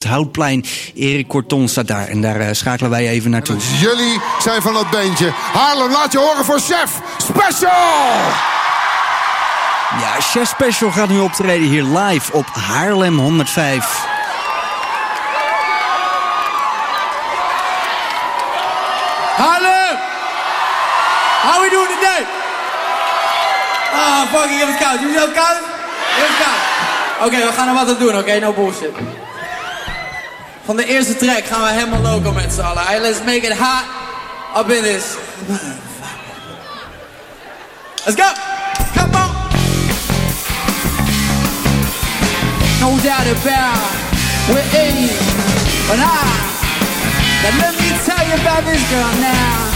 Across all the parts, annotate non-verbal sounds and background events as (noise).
Het Houtplein, Erik Corton staat daar. En daar eh, schakelen wij even naartoe. Jullie zijn van dat beentje. Haarlem, laat je horen voor Chef Special! Ja, Chef Special gaat nu optreden hier live op Haarlem 105. Haarlem! How we doing today? Ah, fucking, je hebt het koud. Jullie hebben het koud? Je hebt het koud. Oké, we gaan er wat aan doen, oké? No bullshit. Van de eerste track gaan we helemaal loco met z'n allen. Hey, let's make it hot up in this. Let's go! Come on! No doubt about we're 80, but I now let me tell you about this girl now.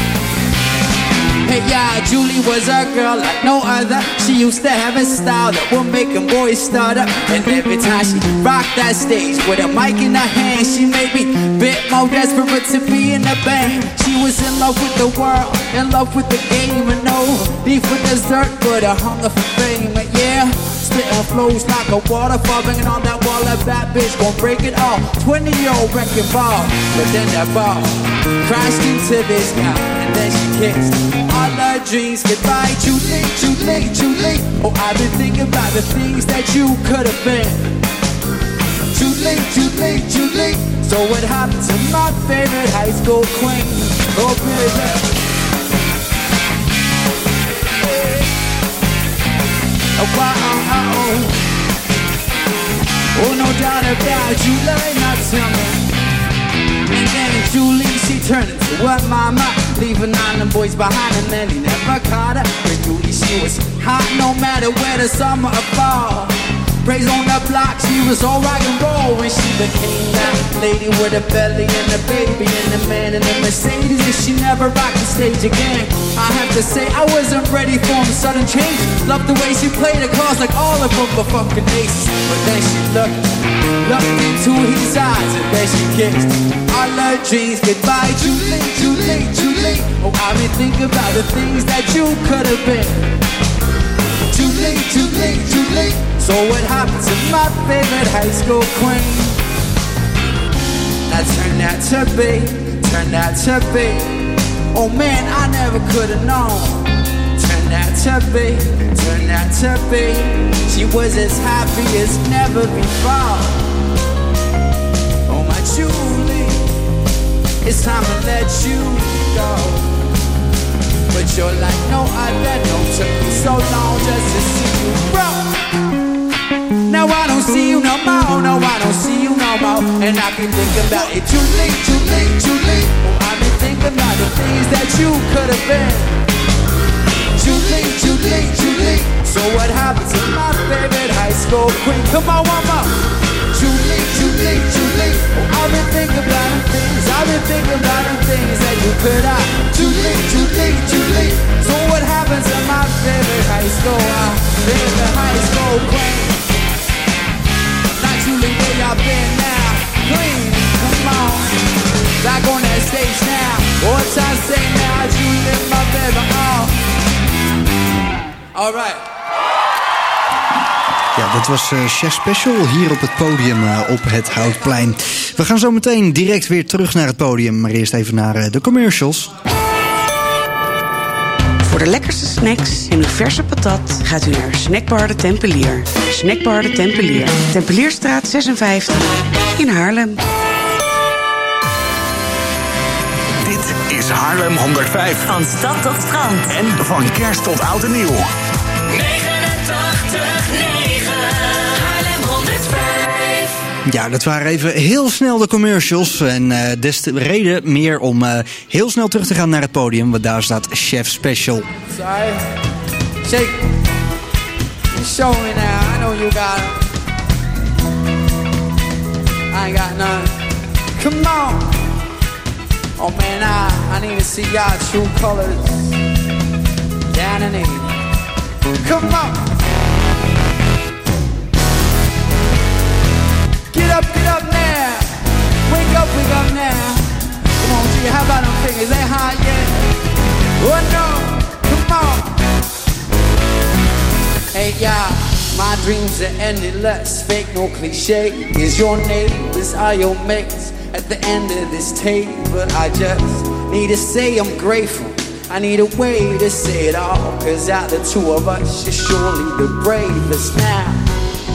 Hey, yeah, Julie was a girl like no other. She used to have a style that would make a boy stutter. And every time she rocked that stage with a mic in her hand, she made me bit more desperate to be in the band. She was in love with the world, in love with the game, and no need for dessert, but a hunger for fame. Spitting flows like a waterfall, banging on that wall. That bad bitch gon' break it all. 20 year old wrecking ball, but then that ball crashed into this guy, and then she kissed all her dreams goodbye. Too late, too late, too late. Oh, I've been thinking about the things that you could have been. Too late, too late, too late. So what happened to my favorite high school queen? Oh, baby. Oh, oh. oh, oh. no doubt about you, let not me. And then in Julie, she turned into what mama Leaving all the boys behind and then he never caught her With Julie, she was hot no matter where the summer or fall Praise on the block, she was all rock and roll. When she became that lady with a belly and a baby And a man in a Mercedes. And she never rocked the stage again. I have to say, I wasn't ready for a sudden change. Loved the way she played the cards like all of them were fucking aces But then she looked, looked into his eyes And then she kissed. All her dreams goodbye Too late, too late, too late. Oh, I've been thinking about the things that you could have been. Too late, too late, too late So what happened to my favorite high school queen? Now turn that to be, turn that to be Oh man, I never could have known. Turn that to be, turn that to be She was as happy as never before. Oh my Julie It's time to let you go. But you're like no other No, took me so long just to see you. Grow now I don't see you no more, no I don't see you no more. And I can think about it too late, too late, too late. Oh, I've been thinking about the things that you could have been. Too late, too late, too late. So what happened to my favorite high school queen? Come on, more Too late, too late, too late. Oh, I've been thinking about the things I've been thinking about the things that you could have. Too late, too late, too late. So what happens to my favorite high school? Uh, my favorite high school queen Julie, where now? On. That stage now. What time say my. Ja, dat was uh, Chef Special hier op het podium uh, op het Houtplein. We gaan zo meteen direct weer terug naar het podium, maar eerst even naar uh, de commercials. Voor de lekkerste snacks en uw verse patat gaat u naar Snackbar de Tempelier. Snackbar de Tempelier. Tempelierstraat 56 in Haarlem. Dit is Haarlem 105. Van stad tot strand. En van kerst tot oud en nieuw. Ja, dat waren even heel snel de commercials. En uh, des te reden meer om uh, heel snel terug te gaan naar het podium. Want daar staat Chef Special. Sorry. Shake. Show me now. I know you got it. I got none. Come on. Oh man, I, I need to see y'all true colors. Down in. Come on. Up, get up now. Wake up, wake up now. Come on, G, how about them fingers? They hot yet? Oh no, come on. Hey, y'all. My dreams are endless, fake, no cliche. Is your name? neighbors are your mates at the end of this tape, but I just need to say I'm grateful. I need a way to say it all. Cause out the two of us, you're surely the bravest now.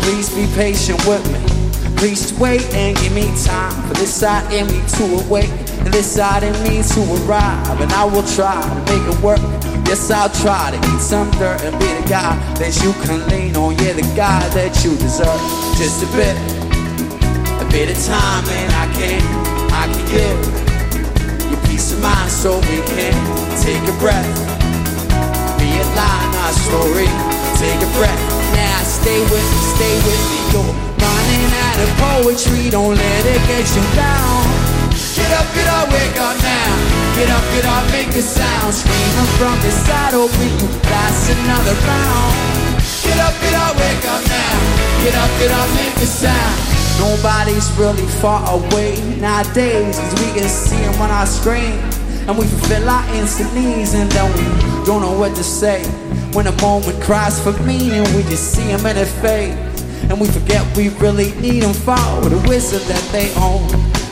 Please be patient with me. Please wait and give me time for this side in me to awake and this side in me to arrive. And I will try to make it work. Yes, I'll try to eat some dirt and be the guy that you can lean on. Yeah, the guy that you deserve. Just a bit, a bit of time, and I can, I can give your peace of mind so we can take a breath. be Realign our story, take a breath. Now stay with me, stay with me. You're running out of poetry, don't let it get you down. Get up, get up, wake up now. Get up, get up, make a sound. Screaming from the side, open you. That's another round. Get up, get up, wake up now. Get up, get up, make a sound. Nobody's really far away nowadays, cause we can see them on our screen. And we fulfill our instant needs, and then we don't know what to say. When a moment cries for meaning, we just see them in their face. And we forget we really need them for the wisdom that they own.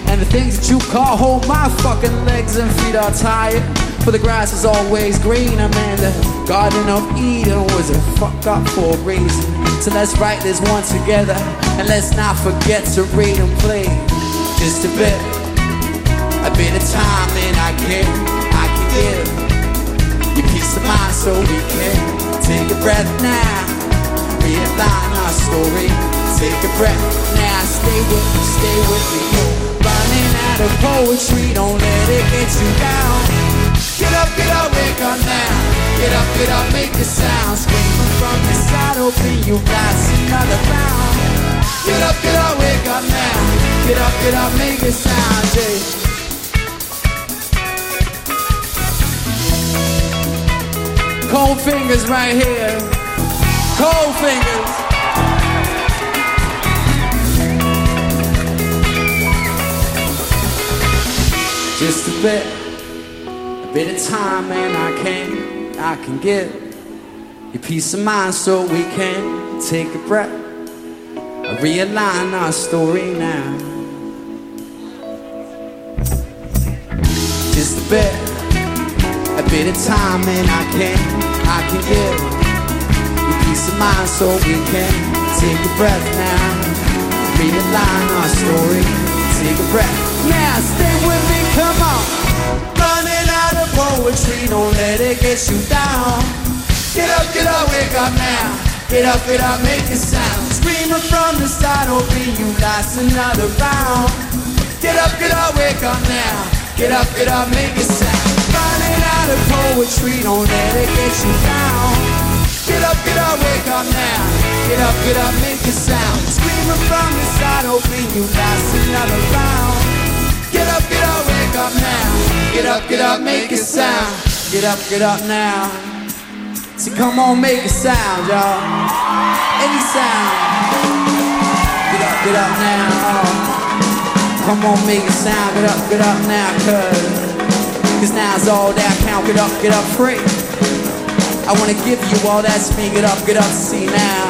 And the things that you call hold my fucking legs and feet are tired. For the grass is always greener, man. The Garden of Eden was a fuck up for a reason. So let's write this one together. And let's not forget to read and play. Just a bit, a bit of time, and I can, I can give you peace of mind so we can take a breath now. Realign our story, take a breath now. Stay with me, stay with me. Running out of poetry, don't let it get you down. Get up, get up, wake up now. Get up, get up, make a sound. Screaming from the side, open you got another round. Get up, get up, wake up now. Get up, get up, make a sound, yeah. Cold fingers right here. Cold fingers. Just a bit, a bit of time, and I can, I can give you peace of mind so we can take a breath. Realign our story now. Just a bit, a bit of time, and I can, I can you peace of mind so we can take a breath now. Realign our story, take a breath. Now stay with me, come on. Running out of poetry, don't let it get you down. Get up, get up, wake up now. Get up, get up, make a sound. Screaming from the side, hoping you last another round. Get up, get up, wake up now. Get up, get up, make a sound. Running out of poetry, don't let it get you down. Get up, get up, wake up now. Get up, get up, make a sound. Screaming from the side, hoping you last another round. Get up, get up, wake up now. Get up, get up, make a sound. Get up, get up now. See, come on, make a sound, y'all. Any sound. Get up, get up now. Come on, make a sound. Get up, get up now, cuz. Cause now's all that count. Get up, get up, free. I wanna give you all that's me. Get up, get up, see now.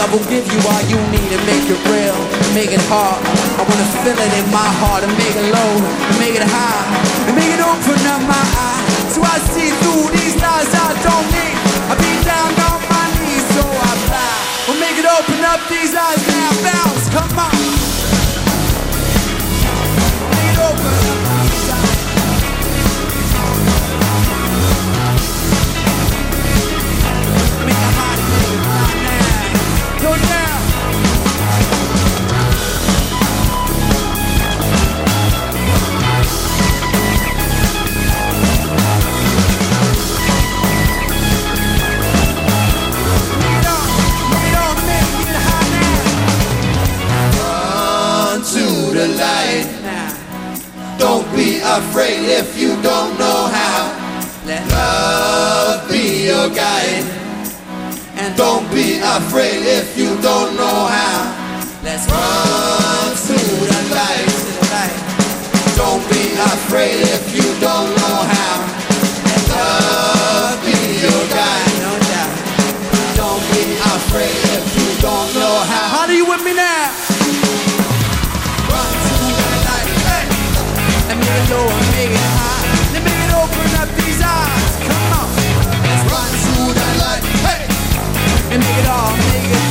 Love will give you all you need to make it real, make it hard. I wanna feel it in my heart and make it low, and make it high, and make it open up my eyes. So I see through these lies I don't need. I be down on my knees, so I fly. We'll make it open up these eyes now, bounce, come on. Make it open be afraid if you don't know how. let Love be your guide. and Don't be afraid if you don't know how. let's Run to the light. to the light. Don't be afraid if you don't know how. Let love be your guide. Don't be afraid if you don't know how. How do you with me now? Make it let's run light, hey. And make it all, make it.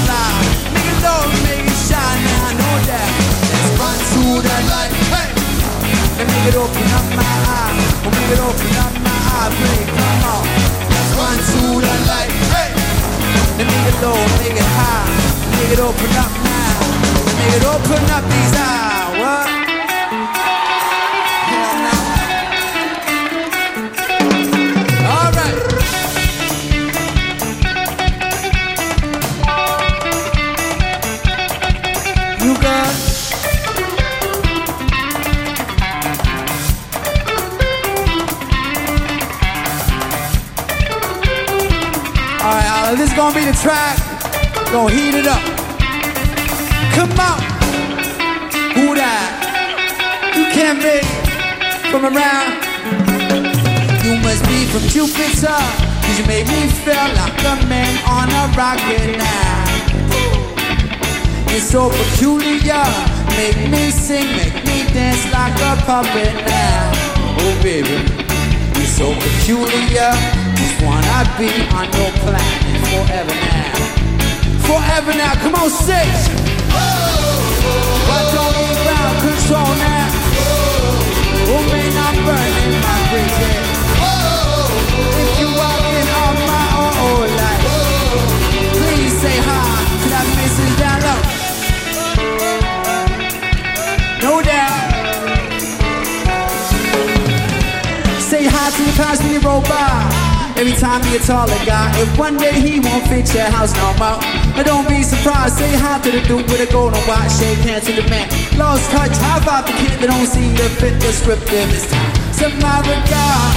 Make it low, make it shine. Now I know that. Let's run light, hey. And make it open up my eyes. Oh, make it open up my eyes. Come on. Let's run light, hey. And make it low, make it high. Make it open up now. Make it open up these eyes. What? Alan, this is gonna be the track. Gonna heat it up. Come on. Who that? You can't be from around. You must be from Jupiter. Cause you made me feel like a man on a rocket now. It's so peculiar. Make me sing, make me dance like a puppet now. Oh baby, you're so peculiar. Just wanna be on your planet forever now. Forever now, come on, sing. But don't need ground control now. Oh man, I'm burning my bridges. If you my own old life, please say you. Every time you're taller guy, if one day he won't fix your house no more, but don't be surprised. Say hi to the dude with a golden watch, shake hands to the man. Lost touch, how about the kid that don't seem to fit the script this time? So my regard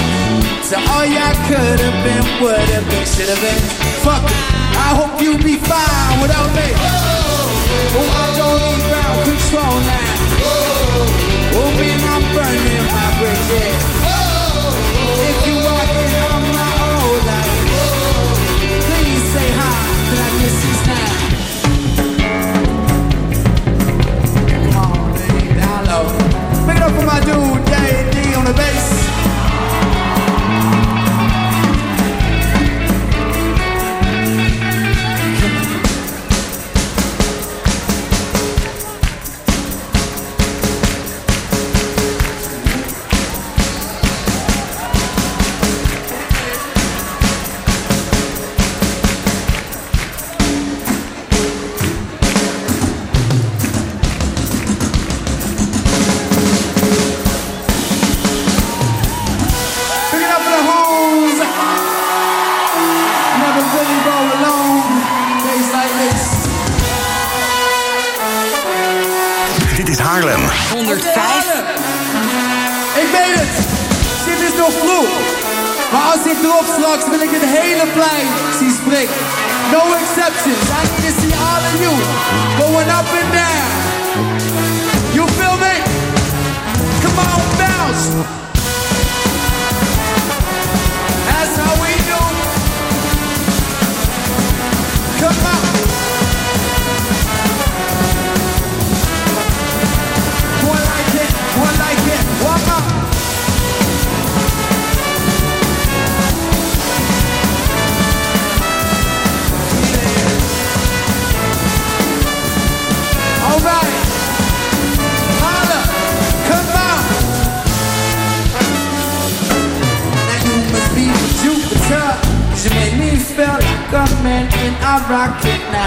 to all y'all could have been, would have been, should have been. Fuck it, I hope you be fine without me. Oh, I don't need ground control now. Oh, oh man, I'm burning my bridges. Up for my dude, Daddy D on the bass. 105. Ik weet het. Dit is nog vroeg. Maar als ik erop straks wil ik het hele plein zien spreken. No exceptions. I need to see all of you going up and down. You feel me? Come on, bounce. You make me feel like a man in a rocket now.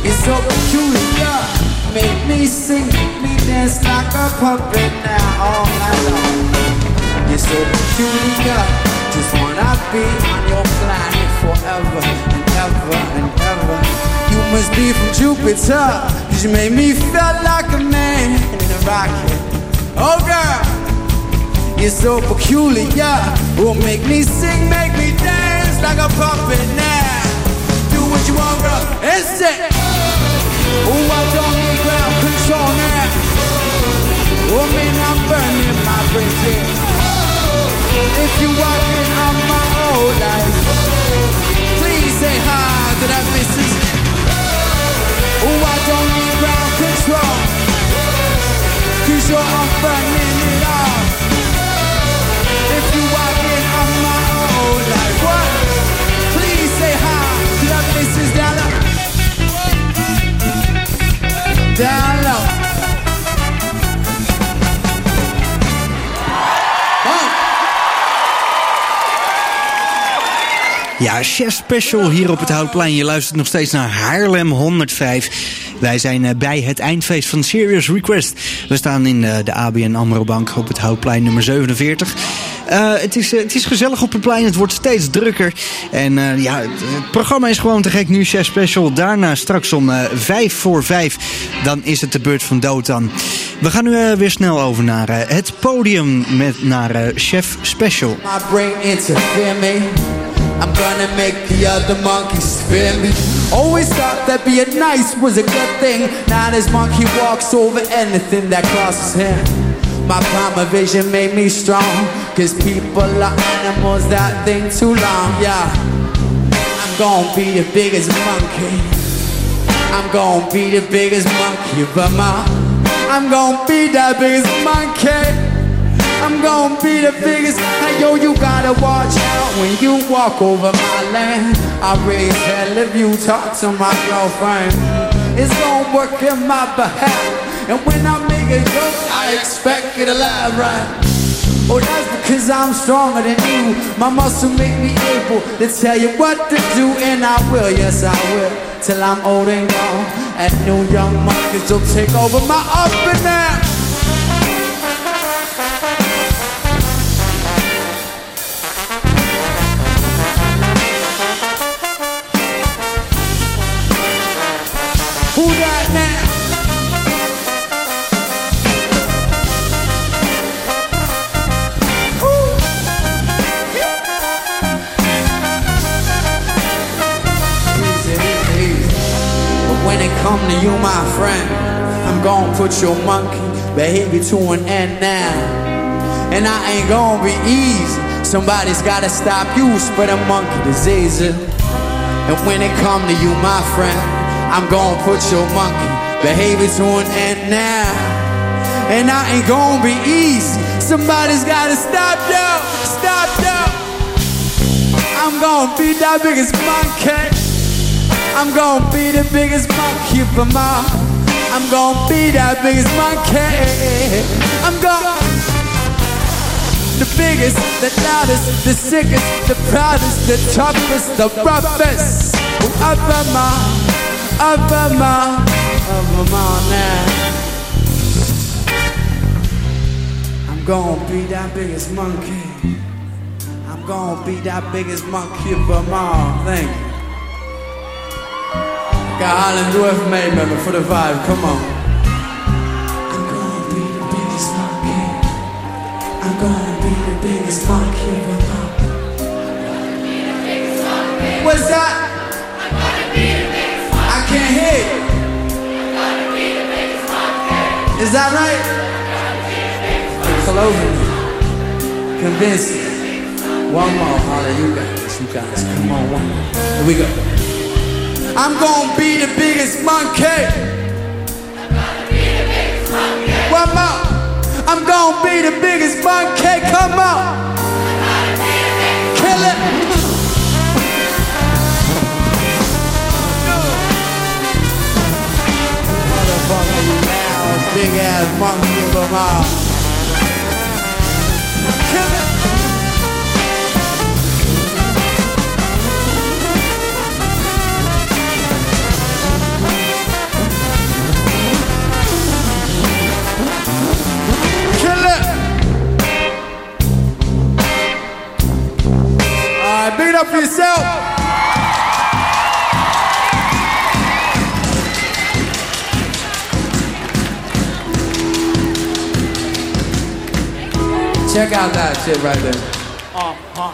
It's so peculiar. Make me sing, make me dance like a puppet now all night long. You're so peculiar. Just wanna be on your planet forever and ever and ever. You must be from Jupiter. Cause you made me feel like a man in a rocket. Oh girl. You're so peculiar. Will make me sing, make me dance like a puppet now. Do what you want, girl. It's it. Oh, I don't need ground control now. Oh, Woman, I'm burning my bridges. If you walking on my old life, please say hi to that missus. Oh, I don't need ground control. Cause you're on burning Ja, Chef Special hier op het Houtplein. Je luistert nog steeds naar Haarlem 105. Wij zijn eh, bij het eindfeest van Serious Request. We staan in eh, de ABN AMRO Bank op het Houtplein nummer 47. Uh, het, is, het is gezellig op het plein, het wordt steeds drukker. En uh, ja, het, programma is gewoon te gek nu, Chef Special. Daarna straks om vijf voor vijf, dan is het de beurt van Dotan. We gaan nu weer snel over naar het podium met naar Chef Special. My brain interfere me. I'm gonna make the other monkeys fear me. Always thought that being nice was a good thing. Now this monkey walks over anything that crosses him. My primal vision made me strong. Cause people are animals that think too long. Yeah. I'm gonna be the biggest monkey. I'm gonna be the biggest monkey them all. I'm gonna be the biggest monkey. I'm gonna be the biggest. Hey, yo, you gotta watch out when you walk over my land. I raise hell if you talk to my girlfriend. It's gonna work in my behalf. And when I make a joke, I expect to laugh, right? Oh, that's because I'm stronger than you. My muscle make me able to tell you what to do, and I will, yes, I will. Till I'm old and gone, and new young monkeys will take over my up and down. Put your monkey behavior to an end now. And I ain't gonna be easy. Somebody's gotta stop you spreading monkey disease. And when it come to you, my friend, I'm gonna put your monkey behavior to an end now. And I ain't gonna be easy. Somebody's gotta stop you, stop you. I'm gonna be the biggest monkey. I'm gonna be the biggest monkey for all. I'm gonna be the biggest monkey. I'm gonna the biggest, the loudest, the sickest, the proudest, the toughest, the roughest. Oh, up am I, up am I, up am I now. I'm gonna be that biggest monkey. I'm gonna be that biggest monkey of them all. Thank you. Got Holland Dwarf made member for the vibe. Come on. I'm gonna be the biggest monkey. I'm gonna be the biggest monkey of them all. What's that? I can't hear you. Is that right? Close me. Convince me. One more, Holly. You got this. You guys. Come on, one more. Here we go. I'm gonna be the biggest monkey. One more. I'm gonna be the biggest monkey. Come on. Kill it. Big ass monkey of them all. For yourself. Check out that shit right there. Uh-huh.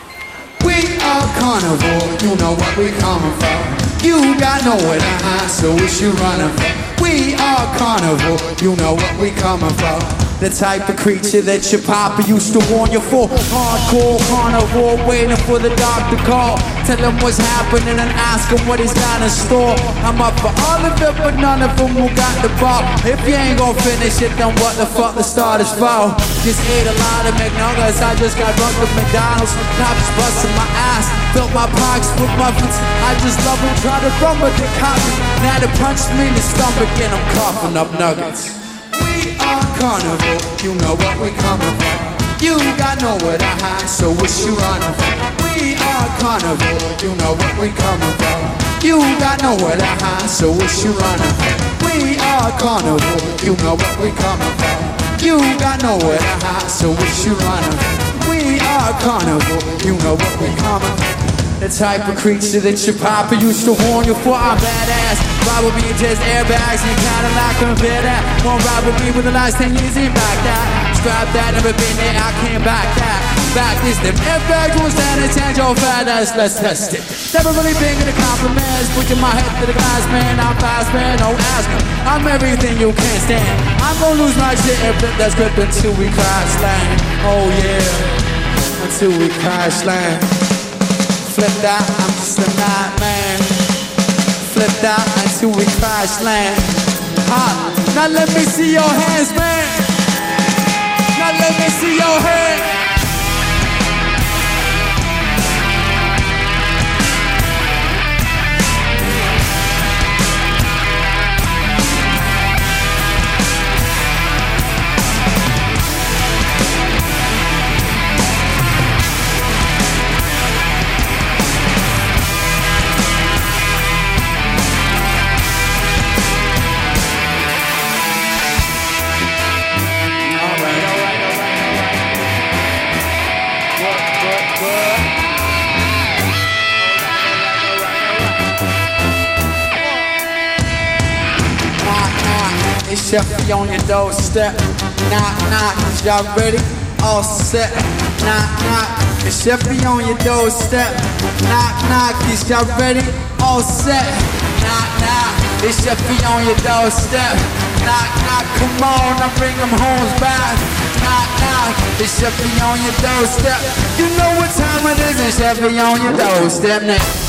We are carnivore, you know what we coming for. You got nowhere to hide, so what you running for? We are carnivore, you know what we coming for. The type of creature that your papa used to warn you for. Hardcore carnivore, waiting for the doctor call. Tell him what's happening and ask him what he's got in store. I'm up for all of it, but none of them who got the ball. If you ain't gonna finish it, then what the fuck the start is for? Just ate a lot of McNuggets, I just got drunk with McDonald's. Cops busting my ass, filled my pockets with muffins. I just love them, try to run the cops. Now they punch me in the stomach and I'm coughing up nuggets. Carnival, you know what we coming for. You got nowhere to hide, so what you running for? We are carnival, you know what we coming for. You got nowhere to hide, so what you running for? We are carnival, you know what we coming for. You got nowhere to hide, so what you running for? We are carnival, you know what we coming for. The type of creature that your papa used to warn you for. I'm badass. Ride with me just airbags and Cadillac compare that. Won't ride with me with the last 10 years in back that. Strap that, never been there, I can't back that. Back this, them airbags won't stand a chance, your fat ass, let's test it. Never really been in the compliments, pushing my head to the glass, man. I'm fast, man, don't ask me. I'm everything you can't stand. I'm gonna lose my shit and flip that script until we crash land. Oh yeah, until we crash land. Flip that, I'm just a madman. Flip that until we crash land. Hot. Now let me see your hands, man. Now let me see your hands. It's on your doorstep. Knock, knock, y'all ready? All set. Knock, knock, it's Chevy on your doorstep. Knock, knock, y'all ready? All set. Knock, knock, it's Chevy on your doorstep. Knock, knock, come on, I bring them homes back. Knock, knock, it's Chevy on your doorstep. You know what time it is, it's Chevy on your doorstep now.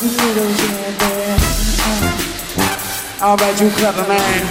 Little Jay there? All right, you clever man.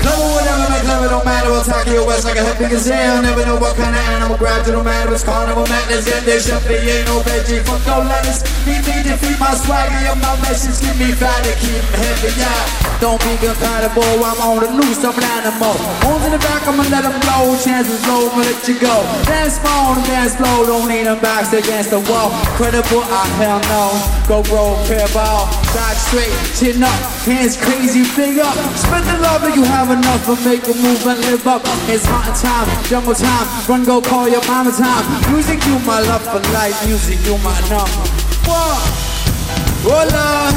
Clever, whatever, man, clever, don't matter. We'll talk your west like a happy gazelle. Never know what kind of animal grabs it, don't matter. It's carnival madness, and there should be ain't no veggie. Fuck no lettuce. Me to my swagger, and my message keep me and keep me heavy, yeah. Don't be compatible, I'm on the loose, I'm an animal. Holes in the back, I'ma let them blow. Chances low, I'ma let you go. Dance on dance floor, don't need them backs against the wall. Credible, I hell no. Go roll, pair ball. Back straight, chin up, hands crazy, big up. Spend the love that you have enough, but make a move and live up. It's hunting time, jungle time, run, go call your mama time. Music, you my love for life, music, you my number. One, love,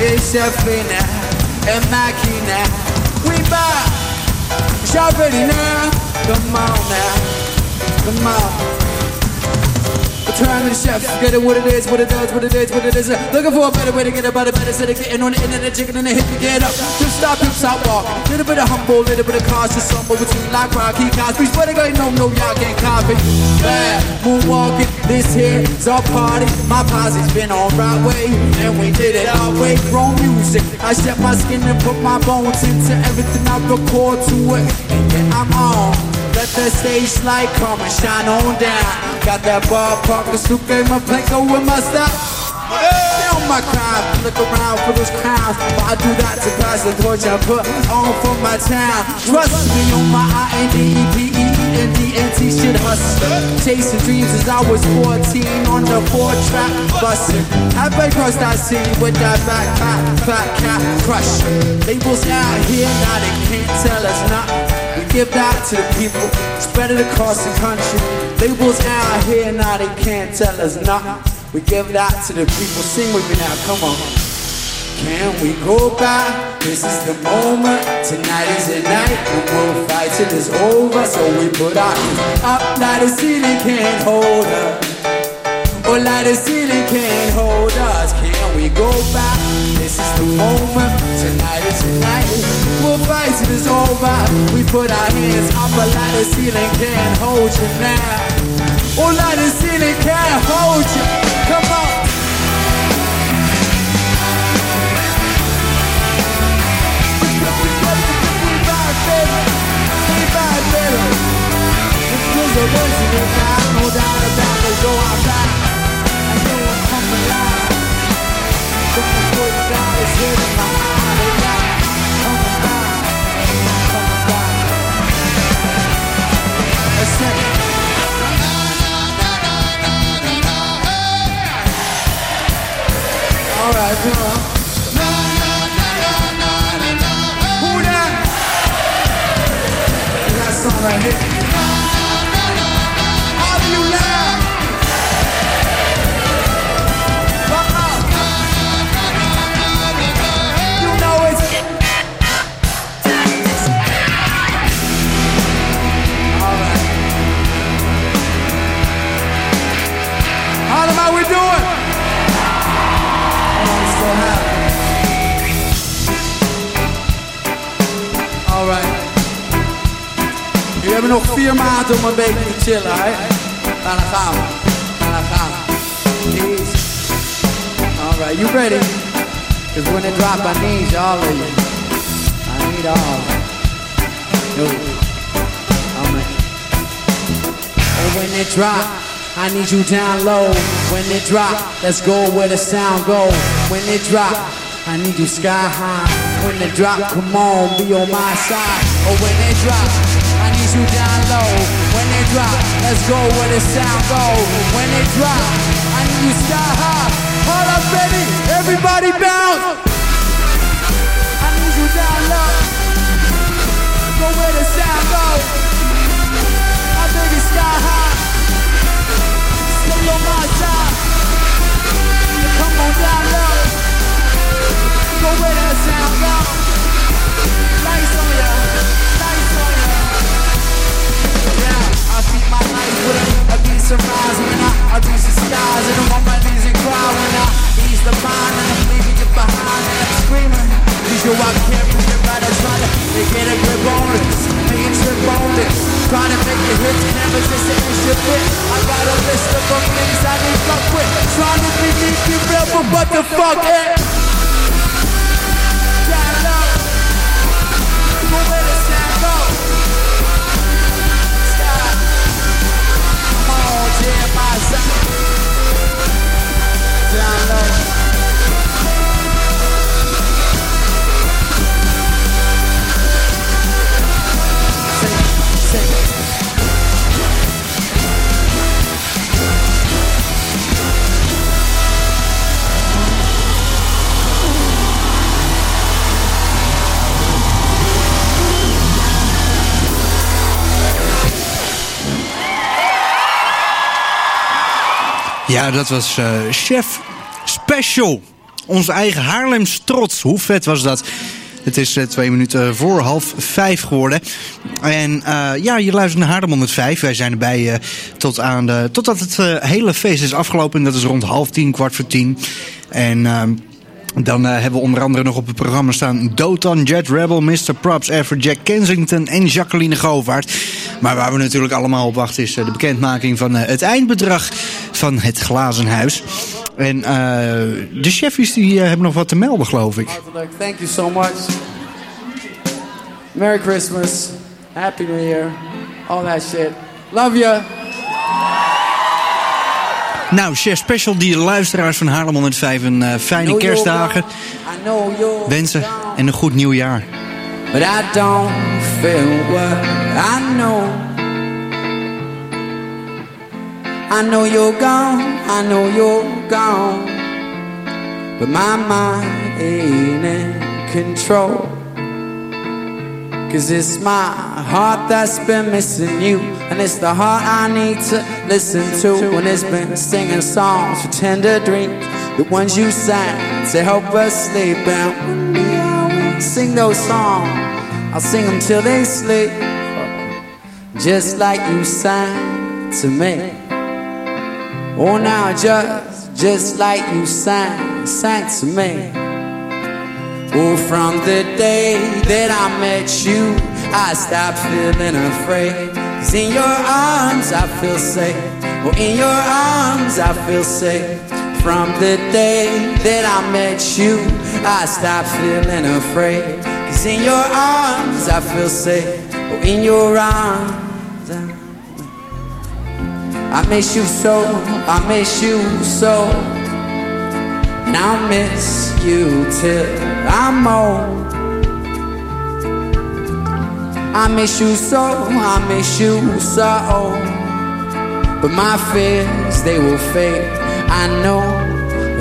it's a now and Mackie. We back, y'all now? Come on now, come on. Return to the chef, get it what it is, what it does, what it is, what it is. Looking for a better way to get about it, better instead of getting on the internet, chicken and the hit to get up. Just stop, you stop, walk. Little bit of humble, little bit of cautious, somewhere between like Rocky Cosby. Swear to God, no, no, y'all can't copy. Bad, moonwalking, this here is our party. My posse's been on right way, and we did it our way. Grown music, I shed my skin and put my bones into everything I record to it. And yeah, I'm on. Let the stage light come and shine on down. Got that ballpark, a soup game, my plate, go with my style. Down my crowd, look around for those crowds. But I do that to pass the torch I put on for my town. Trust me on my I-N-D-E-P-E-N-D-N-T shit hustler. Chasing dreams as I was 14 on the four track busting. I break across that city with that backpack, fat cat crush. Labels out here, now they can't tell us nothing. We give that to the people, spread it across the country. Labels out here now they can't tell us nothing. We give that to the people. Sing with me now, come on. Can't we go back? This is the moment. Tonight is the night when we'll fight till it's over. So we put our hands up like the ceiling can't hold us. Oh, like the ceiling can't hold us. Can we go back? This is the moment. Tonight is the night. We'll fight it's over. We put our hands up, but like the ceiling can't hold you now. Oh, like the ceiling can't hold you. Come on. No doubt about it, go outside. I know I'm coming alive. Right, here. Nog vier maanden om een beetje te chillen, hè? Nou, dan gaan we. Dan gaan we. Easy. All right, you ready? Because when it drop, I need all of you. I need all. Yo. All right. And when it drop, I need you down low. When it drop, let's go where the sound go. When it drop, I need you sky high. When it drop, come on, be on my side. Oh, when it drop, you down low. When it drop, let's go where the sound go. When it drop, I need you sky high. All up, baby, everybody bounce. I need you down low. Go where the sound go. My baby sky high. My. Come on down low. Go where that sound. Lights on ya. I feed my life with a, a sunrise when I, I reach the skies and I'm on my knees and cry when I ease the mind and I'm leaving you behind and I'm screaming. Cause you out here from your right, I try to get a grip on it, make a trip on it. Trying to make it hit, never just an extra bit. I got a list of things I need fuck with. Trying to be me, be real, but what the fuck, eh? Down my side. Down low. Ja, dat was eh, Chef Special. Onze eigen Haarlems trots. Hoe vet was dat? Het is eh, twee minuten voor half vijf geworden. En eh, ja, je luistert naar Haarlem 105. Wij zijn erbij tot aan de, totdat het hele feest is afgelopen. En dat is rond half tien, kwart voor tien. En... dan eh, hebben we onder andere nog op het programma staan Dotan, Jet Rebel, Mr. Props, Jack Kensington en Jacqueline Govaert. Maar waar we natuurlijk allemaal op wachten is eh, de bekendmaking van eh, het eindbedrag van het glazen huis. En de chefjes die hebben nog wat te melden, geloof ik. Thank you so much. Merry Christmas. Happy New Year. All that shit. Love you. Nou, chef special die luisteraars van Haarlem 105 een eh, fijne kerstdagen wensen en een goed nieuwjaar. But I don't feel what I know. I know you're gone, I know you're gone. But my mind ain't in control. Cause it's my heart that's been missing you. And it's the heart I need to listen to. When it's been singing songs for tender dreams. the ones you sang to help us sleep. And day I sing those songs, I'll sing them till they sleep. Just like you sang to me. Oh, now just, just like you sang, sang to me. Oh, from the day that I met you, I stopped feeling afraid. Cause in your arms I feel safe. Oh, in your arms I feel safe. From the day that I met you, I stopped feeling afraid. Cause in your arms I feel safe. Oh, in your arms. I miss you so, I miss you so. And I'll miss you till I'm old. I miss you so, I miss you so. But my fears, they will fade. I know,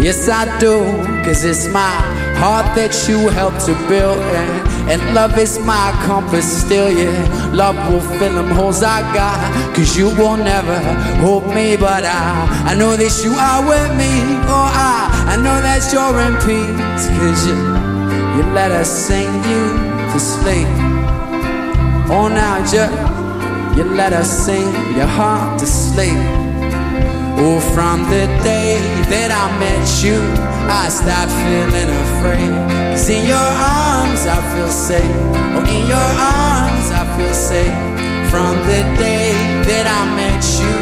yes I do. Cause it's my heart that you helped to build. And, and love is my compass still, yeah. Love will fill them holes I got. Cause you will never hold me, but I, I know that you are with me. Oh, I, I know that you're in peace. Cause you, you let us sing you to sleep. Oh, now just you let us sing your heart to sleep. Oh, from the day that I met you, I stopped feeling afraid. Cause in your arms I feel safe. Oh, in your arms I feel safe. From the day that I met you,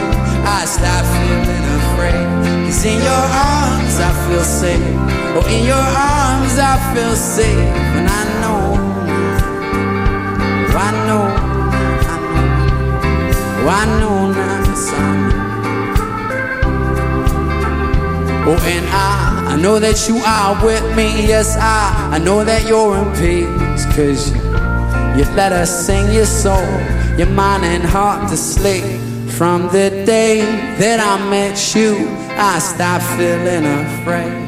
I stopped feeling afraid. Cause in your arms I feel safe. Oh, in your arms I feel safe. And I know, I know, I know, oh, I know now, son. Oh, and I, I know that you are with me. Yes, I, I know that you're in peace. Cause you, you let us sing your soul, your mind and heart to sleep. From the day that I met you, I stopped feeling afraid.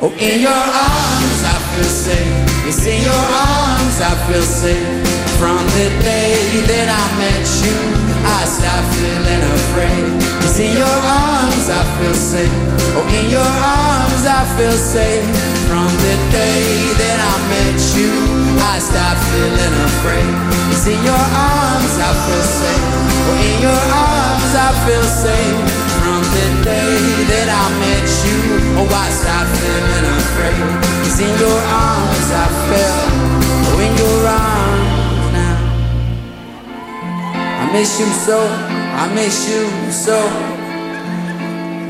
Oh, in your arms I feel safe. It's in your arms I feel safe. From the day that I met you, I stopped feeling afraid. In your arms I feel safe. Oh, in your arms I feel safe. From the day that I met you, I stopped feeling afraid. It's in your arms I feel safe. Oh, in your arms I feel safe. From the day that I met you, oh, I stopped feeling afraid. It's in your arms I feel. Oh, in your arms now. I miss you so, I miss you so.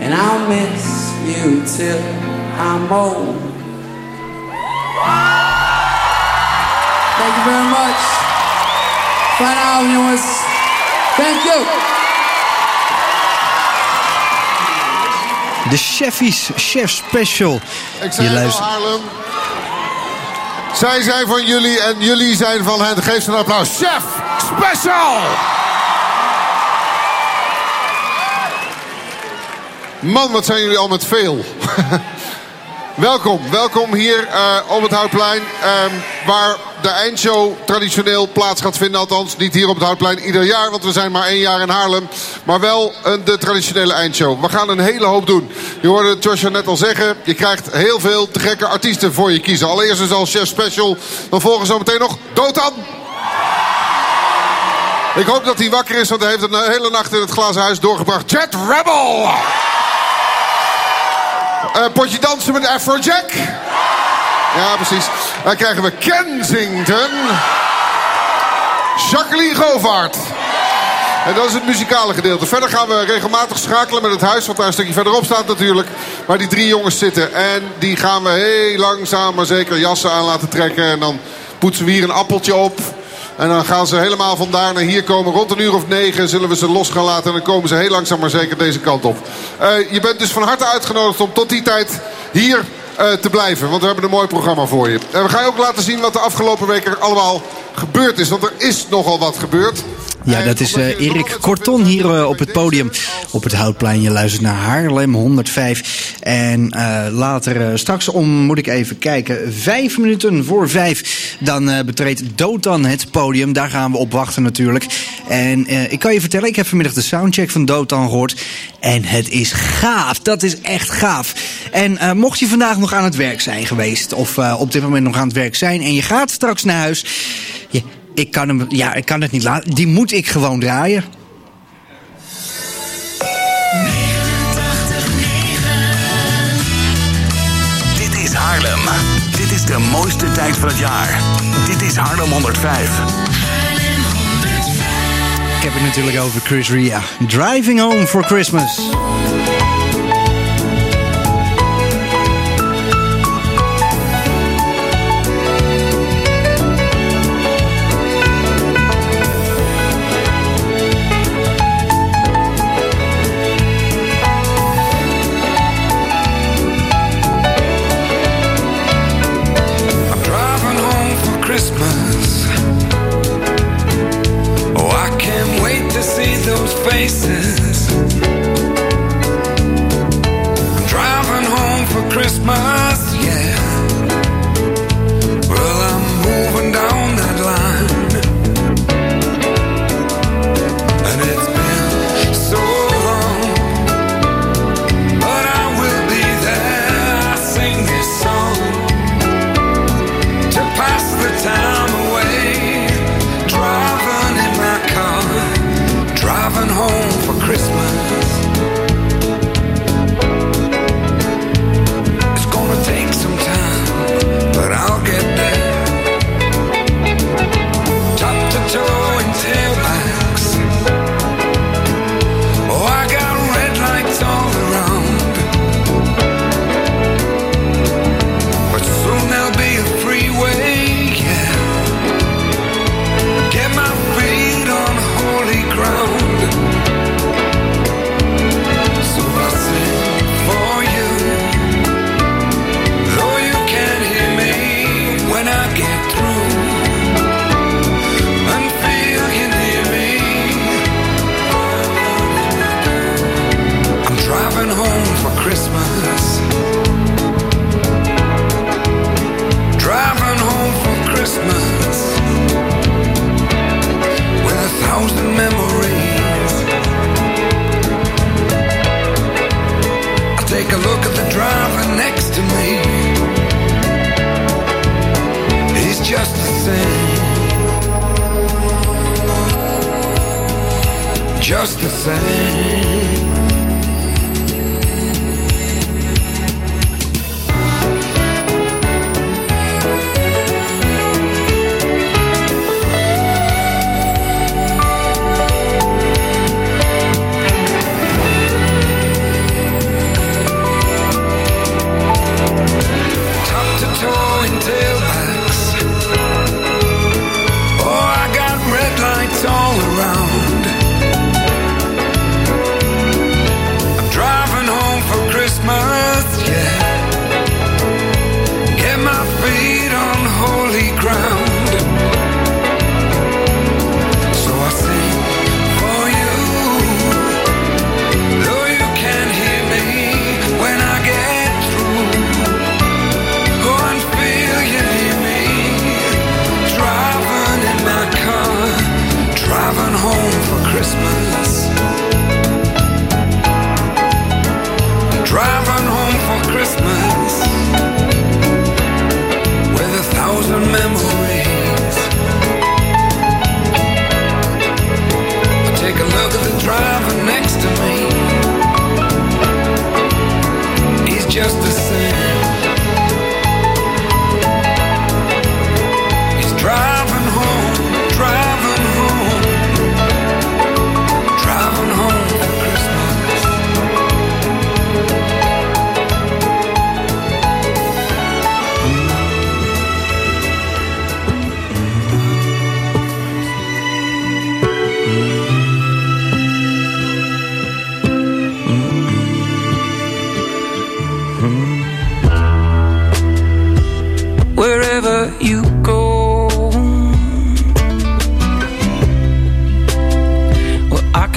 And I'll miss you till I'm old. Thank you very much. Fine audience. Thank you. De Cheffies Chef Special. Ik zei Je Haarlem. Zij zijn van jullie en jullie zijn van hen. Geef ze een applaus. Chef Special! Man, wat zijn jullie al met veel. (laughs) welkom, welkom hier eh, op het Houtplein. ehm, waar de eindshow traditioneel plaats gaat vinden. Althans, niet hier op het Houtplein ieder jaar. Want we zijn maar één jaar in Haarlem. Maar wel een, de traditionele eindshow. We gaan een hele hoop doen. Je hoorde Joshua net al zeggen. Je krijgt heel veel te gekke artiesten voor je kiezen. Allereerst dus al Chef Special. Dan volgen zo meteen nog Dotan. Ik hoop dat hij wakker is, want hij heeft een hele nacht in het glazen huis doorgebracht. Jet Rebel! Eh, potje dansen met Afrojack. Ja, precies. Dan krijgen we Kensington. Jacqueline Govaert. En dat is het muzikale gedeelte. Verder gaan we regelmatig schakelen met het huis, wat daar een stukje verderop staat natuurlijk. Waar die drie jongens zitten. En die gaan we heel langzaam maar zeker jassen aan laten trekken. En dan poetsen we hier een appeltje op. En dan gaan ze helemaal vandaar naar hier komen. Rond een uur of negen zullen we ze los gaan laten. En dan komen ze heel langzaam maar zeker deze kant op. Eh, je bent dus van harte uitgenodigd om tot die tijd hier eh, te blijven. Want we hebben een mooi programma voor je. En we gaan je ook laten zien wat de afgelopen weken allemaal gebeurd is. Want er is nogal wat gebeurd. Ja, dat is het Erik Korton hier eh, op het podium op het Houtplein. Je luistert naar Haarlem 105. En eh, later, straks om, moet ik even kijken, vijf minuten voor vijf... dan betreedt Dotan het podium. Daar gaan we op wachten natuurlijk. En ik kan je vertellen, ik heb vanmiddag de soundcheck van Dotan gehoord. En het is gaaf, dat is echt gaaf. En mocht je vandaag nog aan het werk zijn geweest... of op dit moment nog aan het werk zijn en je gaat straks naar huis... ik kan, hem, ja, ik kan het niet laten. Die moet ik gewoon draaien. Dit is Haarlem. Dit is de mooiste tijd van het jaar. Dit is Haarlem 105. Ik heb het natuurlijk over Chris Ria. Driving Home for Christmas. Faces.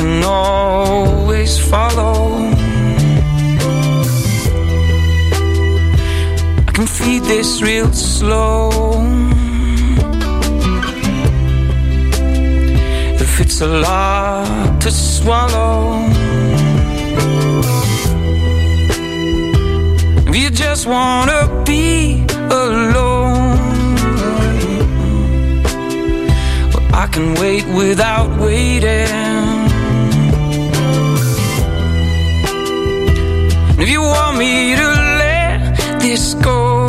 Can always follow. I can feed this real slow. If it's a lot to swallow. If you just wanna be alone, well, I can wait without waiting. If you want me to let this go,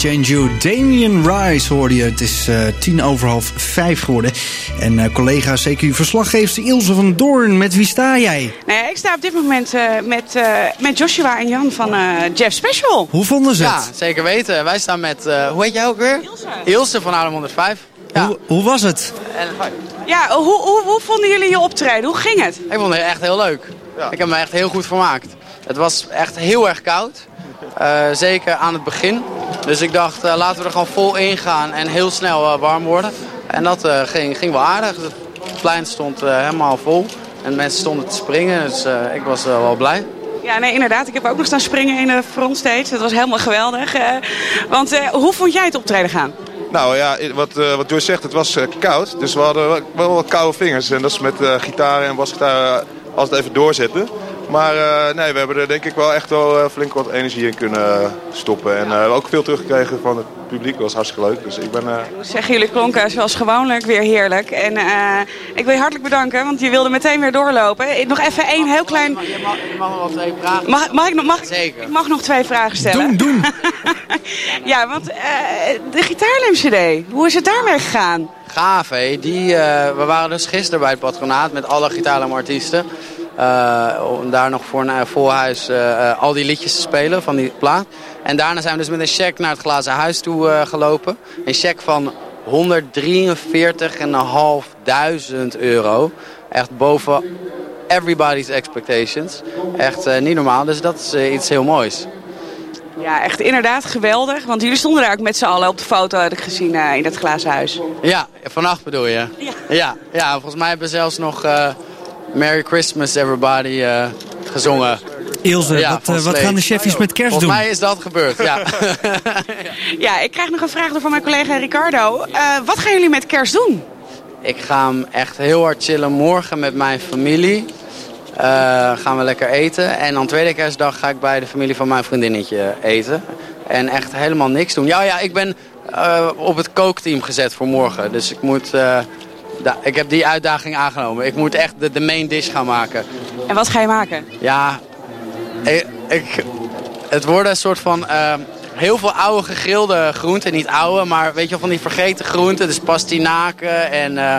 Change You. Damien Rice hoorde je. Het is eh, tien over half vijf geworden. En eh, collega CQ-verslaggeefster Ilse van Doorn, met wie sta jij? Nou ja, ik sta op dit moment eh, met, eh, met Joshua en Jan van eh, Jeff Special. Hoe vonden ze Ja, het? zeker weten. Wij staan met, eh, hoe heet jij ook weer? Ilse. Ilse van Haarlem 105. Ja. Hoe, hoe was het? Ja, hoe, hoe, hoe vonden jullie je optreden? Hoe ging het? ik vond het echt heel leuk. Ik heb me echt heel goed vermaakt. Het was echt heel erg koud. Eh, zeker aan het begin. Dus ik dacht, eh, laten we er gewoon vol ingaan en heel snel eh, warm worden. En dat eh, ging, ging wel aardig. Het plein stond eh, helemaal vol. En mensen stonden te springen, dus eh, ik was wel blij. Ja, nee, inderdaad. Ik heb ook nog staan springen in de frontstage. Dat was helemaal geweldig. want eh, hoe vond jij het optreden gaan? Nou ja, wat, eh wat Joyce zegt, het was eh, koud. Dus we hadden wel, wel wat koude vingers. En dat is met eh gitaren en basgitaar eh, altijd even doorzetten. Maar eh, nee, we hebben er denk ik wel echt wel eh, flink wat energie in kunnen eh, stoppen. En eh, we hebben ook veel teruggekregen van het publiek. Dat was hartstikke leuk. Dus ik ben... eh, Zeggen jullie klonken zoals gewoonlijk weer heerlijk. En eh, ik wil je hartelijk bedanken, want je wilde meteen weer doorlopen. Nog even één heel klein... Je mag, je mag nog wel twee vragen. Mag, mag, ik, nog, mag, Zeker. ik mag nog twee vragen stellen? Doen, doen. (laughs) ja, want eh, de gitaarlem CD, hoe is het daarmee gegaan? Gaaf, hé. Die, eh, we waren dus gisteren bij het patronaat met alle gitaarartiesten. Eh, om daar nog voor een eh, vol huis eh, eh, al die liedjes te spelen van die plaat. En daarna zijn we dus met een check naar het glazen huis toe eh, gelopen. Een check van 143.500 euro. Echt boven everybody's expectations. Echt eh, niet normaal, dus dat is eh, iets heel moois. Ja, echt inderdaad geweldig. Want jullie stonden daar ook met z'n allen op de foto, had ik gezien, eh, in het glazen huis. Ja, vannacht bedoel je? Ja. Ja, ja volgens mij hebben we zelfs nog eh, Merry Christmas Everybody eh, gezongen. Ilse, Ja, wat, eh, wat gaan de chefjes met kerst Volgens doen? mij is dat gebeurd, ja. (laughs) Ja, ik krijg nog een vraag door van mijn collega Ricardo. Eh, wat gaan jullie met kerst doen? ik ga hem echt heel hard chillen. Morgen met mijn familie eh, gaan we lekker eten. En dan tweede kerstdag ga ik bij de familie van mijn vriendinnetje eten. En echt helemaal niks doen. Ja, ja, ik ben eh, op het kookteam gezet voor morgen. Dus ik moet... da- ik heb die uitdaging aangenomen. Ik moet echt de, de main dish gaan maken. En wat ga je maken? Ja, ik, ik- het worden een soort van eh, heel veel oude gegrilde groenten. Niet oude, maar weet je wel, van die vergeten groenten. Dus pastinaken en eh,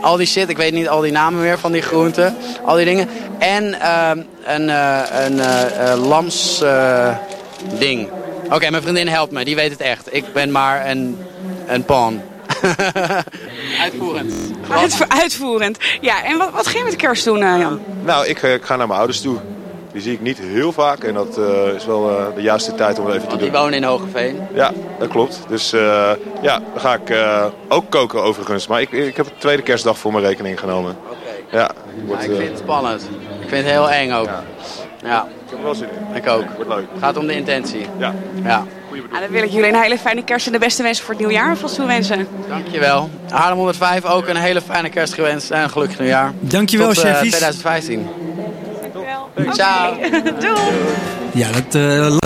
al die shit. Ik weet niet al die namen meer van die groenten. Al die dingen. En eh, een, eh, een eh, lams ding. Oké, mijn vriendin helpt me. Die weet het echt. Ik ben maar een, een pawn. (laughs) Uitvoerend. Uitvo- uitvoerend. Ja, en wat, wat ga je met kerst doen, eh, Jan? Nou, ik, eh, ik ga naar mijn ouders toe. Die zie ik niet heel vaak en dat eh, is wel eh, de juiste tijd om het even te Die doen. wonen in Hogeveen. Ja, dat klopt. Dus eh, ja, dan ga ik eh, ook koken overigens. Maar ik, ik heb de tweede kerstdag voor mijn rekening genomen. Oké. Ja, Ja, wordt, ik eh, vind het spannend. Ik vind het heel eng ook. Ja. ik heb er wel zin in. Ik ook. Wordt leuk. Het gaat om de intentie. Ja. Ja. Dan wil ik jullie een hele fijne kerst en de beste wensen voor het nieuwjaar. Wat wensen? Dankjewel. Haarlem 105 ook een hele fijne kerst gewenst en een gelukkig nieuwjaar. Dankjewel, Tot, eh, chefies. 2015. Dankjewel. Ciao. (laughs) Doei. Ja, dat...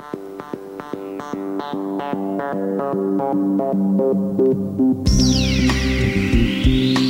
eh, All